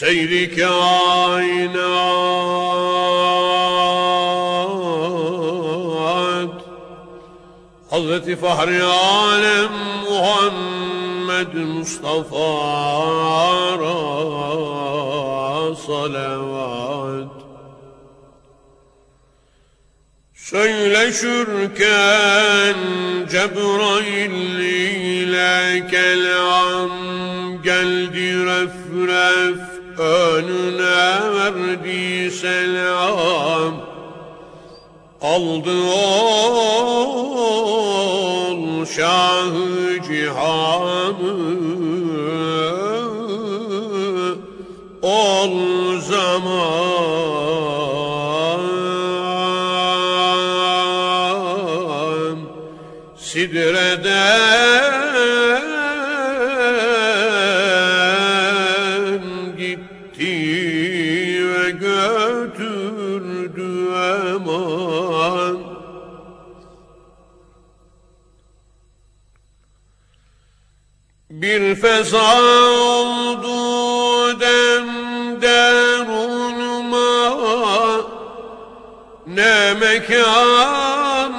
Seyri kainat Hazreti Fahri Alem Muhammed Mustafa salavat Söyleşürken Cebrail ile kelam geldi ref ref önüne verdi selam Aldı ol şahı cihanı gitti ve götürdü eman. Bir feza oldu dem derunuma Ne mekan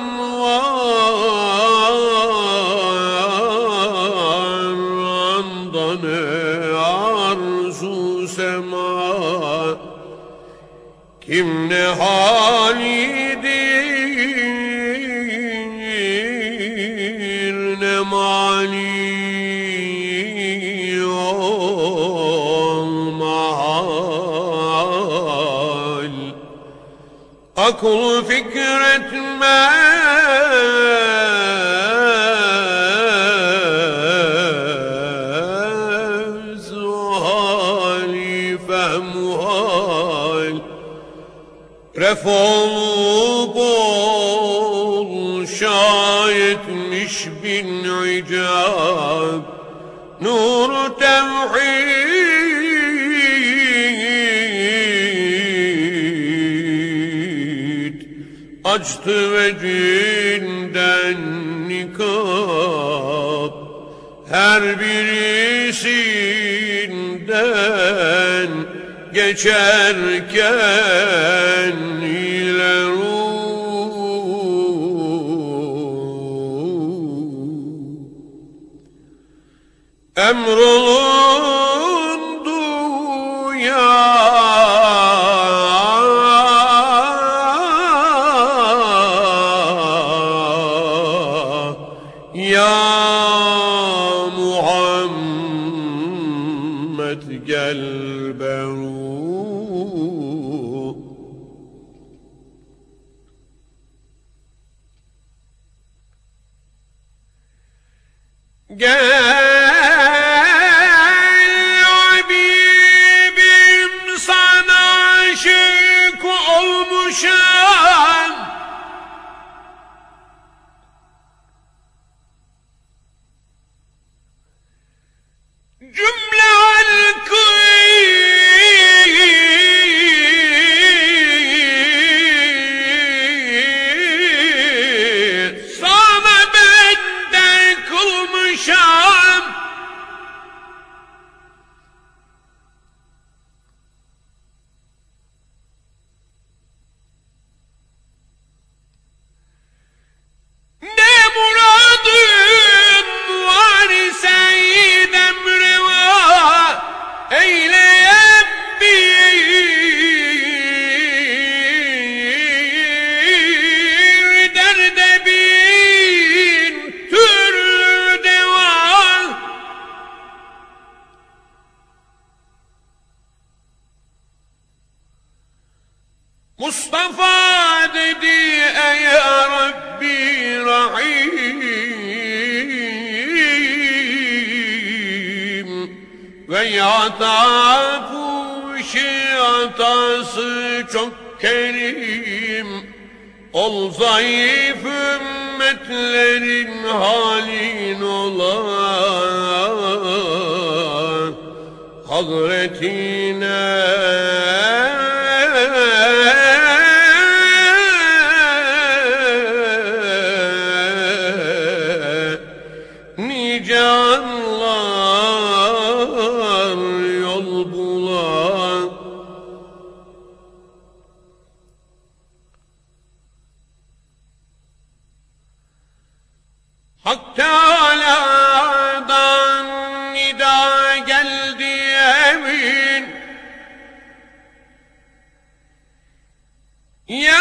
Akıl fikretmez O hali fehmuhal Ref şayetmiş bin icab. Nur tevhid Açtı vecinden nikab Her birisinden geçerken ile ruh جاء Mustafa dedi ey Rabbi Rahim. Ve yatafu şiatası çok kerim. Ol zayıf ümmetlerin halin olan Hazretine nice anlar yol bulan Hak Teala'dan nida geldi emin. Ya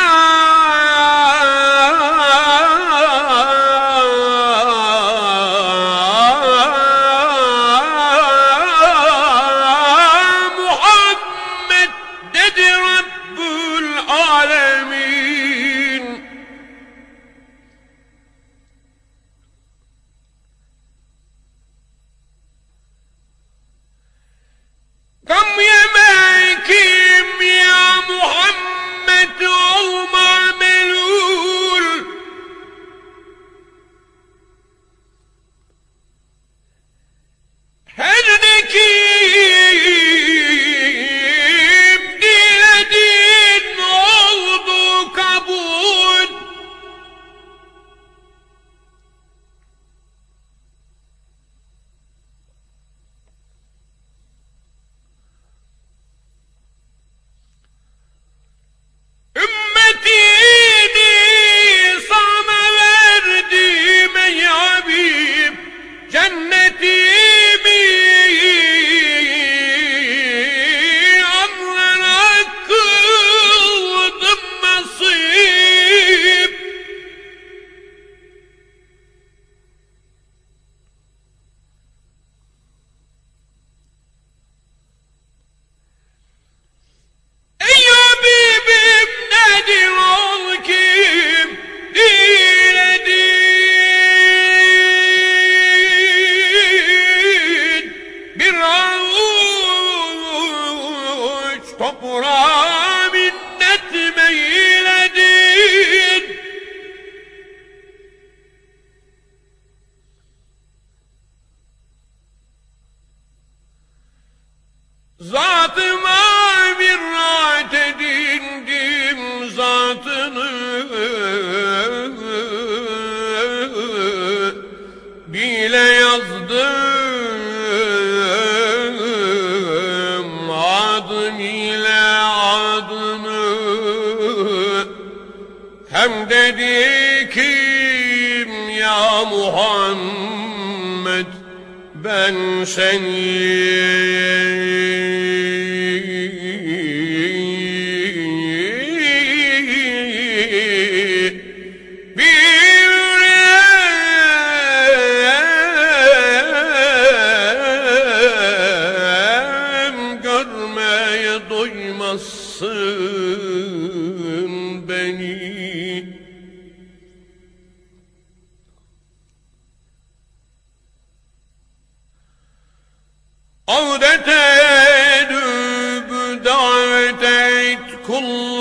bile yazdım adım ile adını. Hem dedim ya Muhammed ben seni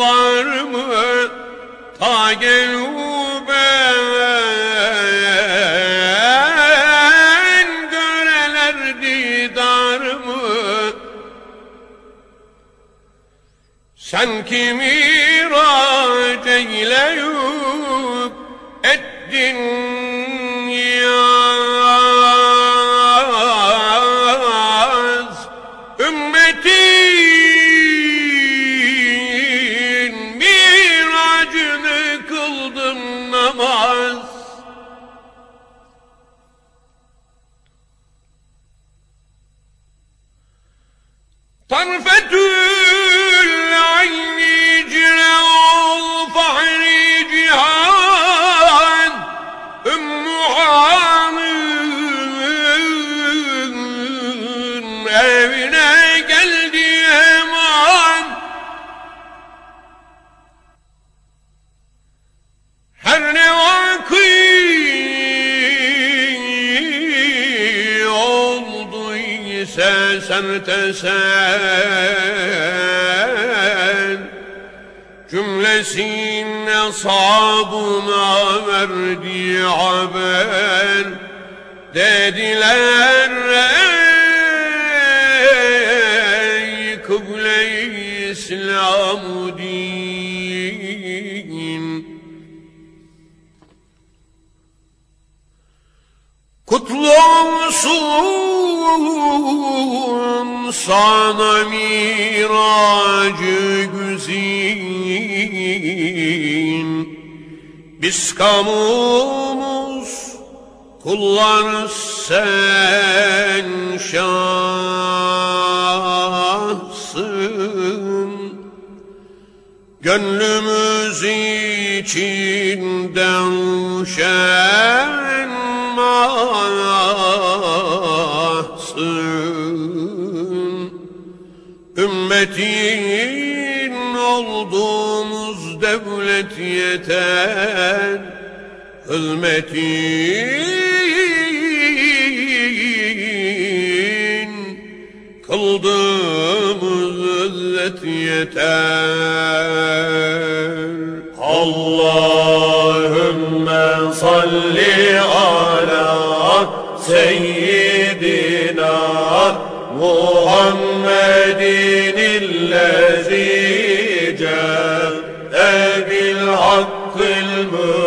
kullarımı ta geluben göreler didarımı sen kimi rac eyleyip ettin evine geldi hemen Her ne vakı oldu ise sertesen Cümlesin ashabına verdi haber Dediler. ey din Kutlu olsun sana miracı güzin. Biz kamumuz kullar sen şahsın Gönlümüz içinde uşen mahsın Ümmetin olduğumuz devlet yeter. Hizmetin kıldığımız izzet yeter. Allahümme salli ala seyyidina Muhammedin illezi ce'e bil hakkil mübin